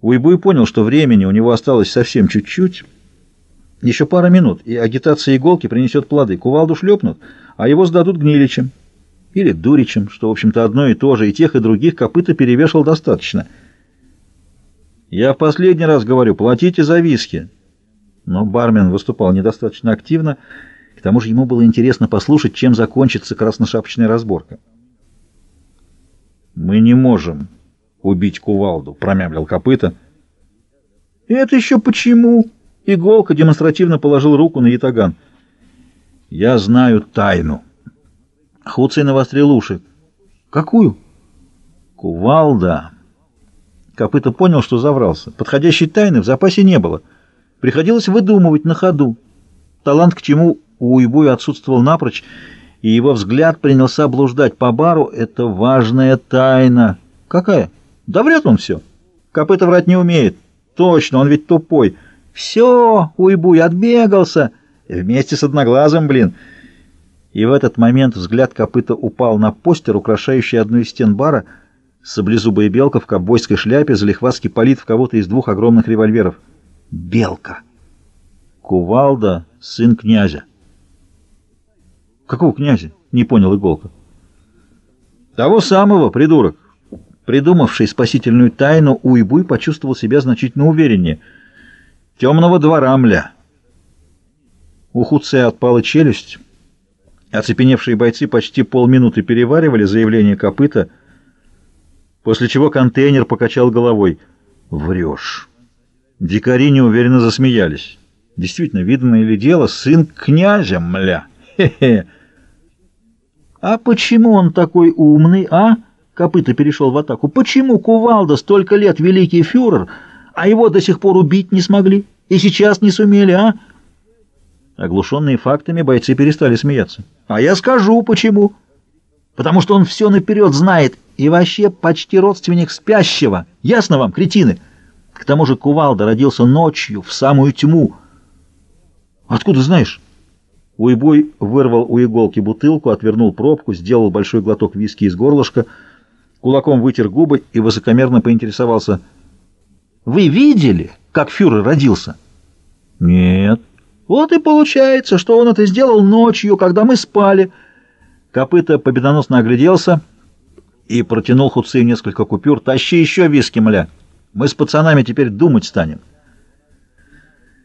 Уйбуй понял, что времени у него осталось совсем чуть-чуть. Еще пара минут, и агитация иголки принесет плоды. Кувалду шлепнут, а его сдадут гниличем. Или дуричем, что, в общем-то, одно и то же, и тех, и других копыта перевешал достаточно. «Я в последний раз говорю, платите за виски». Но бармен выступал недостаточно активно, к тому же ему было интересно послушать, чем закончится красношапочная разборка. «Мы не можем убить кувалду», — промямлил копыта. «Это еще почему?» Иголка демонстративно положил руку на ятаган. «Я знаю тайну». Хуций навострил уши. «Какую?» «Кувалда». Копыта понял, что заврался. Подходящей тайны в запасе не было. Приходилось выдумывать на ходу. Талант к чему у Уйбуя отсутствовал напрочь, и его взгляд принялся блуждать по бару. Это важная тайна. Какая? Да врет он все. Копыта врать не умеет. Точно, он ведь тупой. Все, Уйбуй отбегался. Вместе с одноглазым, блин. И в этот момент взгляд копыта упал на постер, украшающий одну из стен бара. Саблезубая белка в ковбойской шляпе залихватски палит в кого-то из двух огромных револьверов. Белка. Кувалда, сын князя. «Какого князя?» — не понял Иголка. «Того самого, придурок!» Придумавший спасительную тайну, Уйбуй почувствовал себя значительно увереннее. «Темного двора, мля!» У Хуце отпала челюсть. Оцепеневшие бойцы почти полминуты переваривали заявление копыта, после чего контейнер покачал головой. «Врешь!» Дикари неуверенно засмеялись. «Действительно, видно ли дело, сын князя, мля! Хе-хе!» «А почему он такой умный, а?» Копыта перешел в атаку. «Почему Кувалда столько лет великий фюрер, а его до сих пор убить не смогли? И сейчас не сумели, а?» Оглушенные фактами, бойцы перестали смеяться. «А я скажу, почему. Потому что он все наперед знает и вообще почти родственник спящего. Ясно вам, кретины? К тому же Кувалда родился ночью, в самую тьму». «Откуда знаешь?» Уйбой вырвал у иголки бутылку, отвернул пробку, сделал большой глоток виски из горлышка, кулаком вытер губы и высокомерно поинтересовался. «Вы видели, как фюрер родился?» «Нет». «Вот и получается, что он это сделал ночью, когда мы спали». Копыта победоносно огляделся и протянул Хуцею несколько купюр. «Тащи еще виски, мля. Мы с пацанами теперь думать станем».